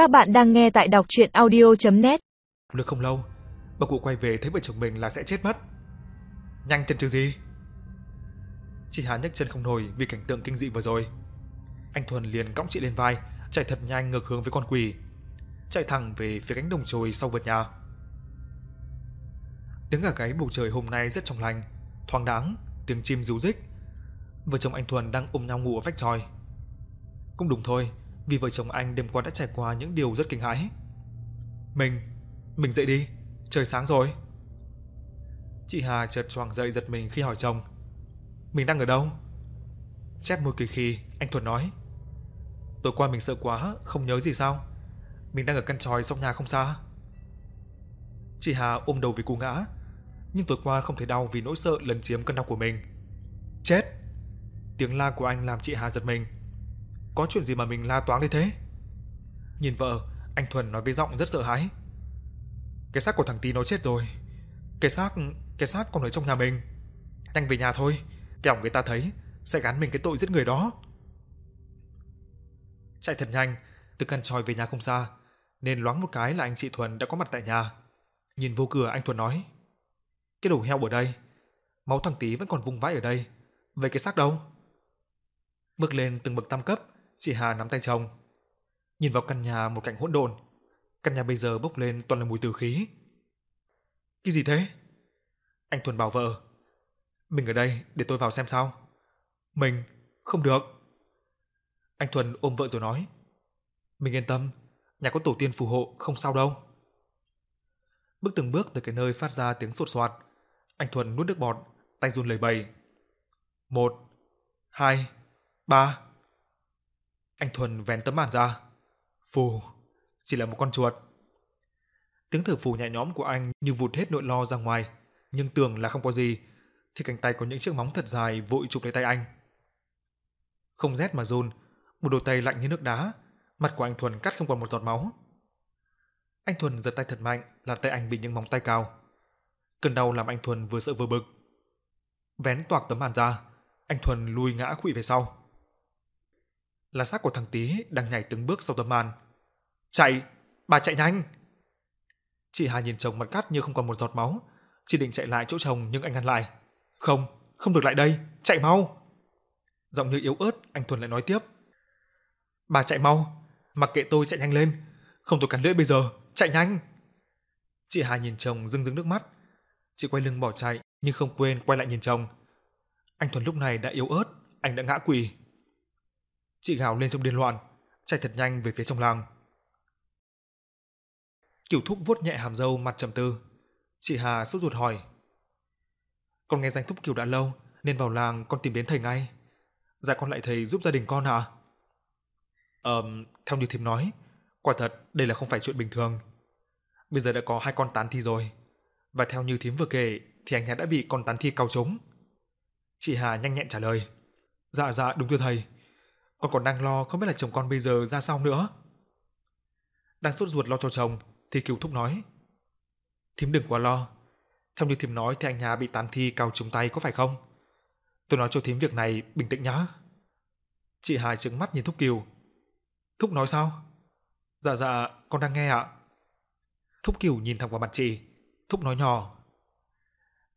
Các bạn đang nghe tại đọc chuyện audio.net Được không lâu, bà cụ quay về thấy vợ chồng mình là sẽ chết mất. Nhanh chân chứ gì? Chị Hà nhấc chân không nổi vì cảnh tượng kinh dị vừa rồi. Anh Thuần liền cõng chị lên vai, chạy thật nhanh ngược hướng với con quỷ. Chạy thẳng về phía cánh đồng trồi sau vườn nhà. Tiếng gà gáy bầu trời hôm nay rất trong lành, thoáng đáng, tiếng chim ríu rích. Vợ chồng anh Thuần đang ôm nhau ngủ ở vách tròi. Cũng đúng thôi, vì vợ chồng anh đêm qua đã trải qua những điều rất kinh hãi. Mình, mình dậy đi, trời sáng rồi. Chị Hà chợt choàng dậy giật mình khi hỏi chồng. Mình đang ở đâu? Chép môi kỳ khi, anh Thuần nói. Tối qua mình sợ quá, không nhớ gì sao? Mình đang ở căn tròi trong nhà không xa. Chị Hà ôm đầu vì cú ngã, nhưng tối qua không thấy đau vì nỗi sợ lấn chiếm cơn đau của mình. Chết! Tiếng la của anh làm chị Hà giật mình. Có chuyện gì mà mình la toáng lên thế? Nhìn vợ, anh Thuần nói với giọng rất sợ hãi. Cái xác của thằng Tí nó chết rồi. Cái xác, cái xác còn ở trong nhà mình. Nhanh về nhà thôi, kẻo người ta thấy sẽ gắn mình cái tội giết người đó. Chạy thật nhanh, từ căn tròi về nhà không xa, nên loáng một cái là anh chị Thuần đã có mặt tại nhà. Nhìn vô cửa anh Thuần nói: "Cái đầu heo ở đây, máu thằng Tí vẫn còn vung vãi ở đây, vậy cái xác đâu?" Bước lên từng bậc tam cấp, chị Hà nắm tay chồng. Nhìn vào căn nhà một cảnh hỗn độn, căn nhà bây giờ bốc lên toàn là mùi tử khí. Cái gì thế? Anh Thuần bảo vợ. Mình ở đây để tôi vào xem sao. Mình, không được. Anh Thuần ôm vợ rồi nói. Mình yên tâm, nhà có tổ tiên phù hộ không sao đâu. Bước từng bước tới cái nơi phát ra tiếng sột soạt, anh Thuần nuốt nước bọt, tay run lẩy bẩy. Một, hai, ba. Anh Thuần vén tấm màn ra. Phù, chỉ là một con chuột. Tiếng thở phù nhẹ nhõm của anh như vụt hết nỗi lo ra ngoài, nhưng tưởng là không có gì, thì cánh tay có những chiếc móng thật dài vội chụp lấy tay anh. Không rét mà run, một đôi tay lạnh như nước đá, mặt của anh Thuần cắt không còn một giọt máu. Anh Thuần giật tay thật mạnh, làm tay anh bị những móng tay cào. Cơn đau làm anh Thuần vừa sợ vừa bực. Vén toạc tấm màn ra, anh Thuần lùi ngã quỵ về sau. Là xác của thằng Tý đang nhảy từng bước sau tấm màn. Chạy, bà chạy nhanh. Chị Hà nhìn chồng mặt cắt như không còn một giọt máu, chỉ định chạy lại chỗ chồng nhưng anh ngăn lại. Không, không được lại đây, chạy mau. Giọng như yếu ớt, anh Thuần lại nói tiếp. Bà chạy mau, mặc kệ tôi chạy nhanh lên, không tôi cắn lưỡi bây giờ, chạy nhanh. Chị Hà nhìn chồng rưng rưng nước mắt. Chị quay lưng bỏ chạy nhưng không quên quay lại nhìn chồng. Anh Thuần lúc này đã yếu ớt, anh đã ngã quỳ. Chị gào lên trong điên loạn, chạy thật nhanh về phía trong làng. Kiểu thúc vuốt nhẹ hàm râu mặt trầm tư. Chị Hà sốt ruột hỏi. Con nghe danh thúc Kiều đã lâu, nên vào làng con tìm đến thầy ngay. Dạ con lại thầy giúp gia đình con à? Ờm, theo như thím nói, quả thật đây là không phải chuyện bình thường. Bây giờ đã có hai con tán thi rồi. Và theo như thím vừa kể thì anh đã bị con tán thi cao trống. Chị Hà nhanh nhẹn trả lời. Dạ dạ đúng thưa thầy. Con còn đang lo không biết là chồng con bây giờ ra sao nữa. Đang sốt ruột lo cho chồng thì Kiều Thúc nói. Thím đừng quá lo. Theo như thím nói thì anh nhà bị tán thi cao trúng tay có phải không? Tôi nói cho thím việc này bình tĩnh nhá. Chị hải trừng mắt nhìn Thúc Kiều. Thúc nói sao? Dạ dạ, con đang nghe ạ. Thúc Kiều nhìn thẳng vào mặt chị. Thúc nói nhỏ.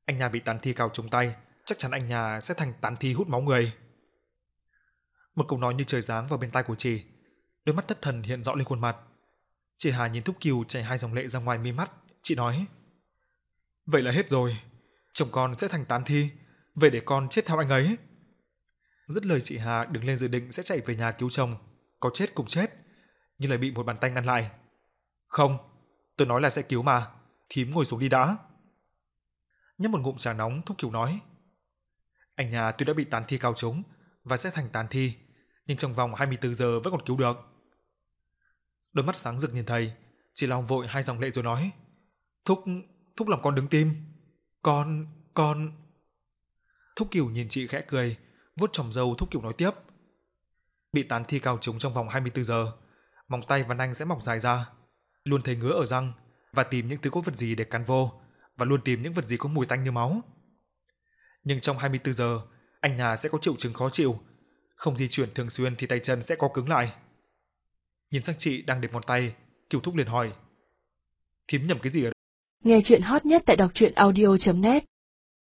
Anh nhà bị tán thi cao trúng tay, chắc chắn anh nhà sẽ thành tán thi hút máu người. Một câu nói như trời giáng vào bên tai của chị. Đôi mắt thất thần hiện rõ lên khuôn mặt. Chị Hà nhìn Thúc Kiều chảy hai dòng lệ ra ngoài mi mắt, chị nói: "Vậy là hết rồi, chồng con sẽ thành tán thi, vậy để con chết theo anh ấy." Dứt lời chị Hà đứng lên dự định sẽ chạy về nhà cứu chồng, có chết cũng chết, nhưng lại bị một bàn tay ngăn lại. "Không, tôi nói là sẽ cứu mà, thím ngồi xuống đi đã." Nhấp một ngụm trà nóng, Thúc Kiều nói: "Anh nhà tôi đã bị tán thi cao trúng và sẽ thành tán thi, nhưng trong vòng 24 giờ vẫn còn cứu được." Đôi mắt sáng rực nhìn thầy, chị long vội hai dòng lệ rồi nói: "Thúc, thúc làm con đứng tim. Con, con." Thúc Kiều nhìn chị khẽ cười, vuốt chòm râu Thúc Kiều nói tiếp: "Bị tán thi cao trúng trong vòng 24 giờ, móng tay và nanh sẽ mọc dài ra, luôn thấy ngứa ở răng và tìm những thứ có vật gì để cắn vô và luôn tìm những vật gì có mùi tanh như máu. Nhưng trong 24 giờ, anh nhà sẽ có triệu chứng khó chịu, không di chuyển thường xuyên thì tay chân sẽ co cứng lại. Nhìn sang chị đang đếm ngón tay, Kiều Thúc liền hỏi. Thím nhầm cái gì ở Nghe chuyện hot nhất tại đọc truyện audio.net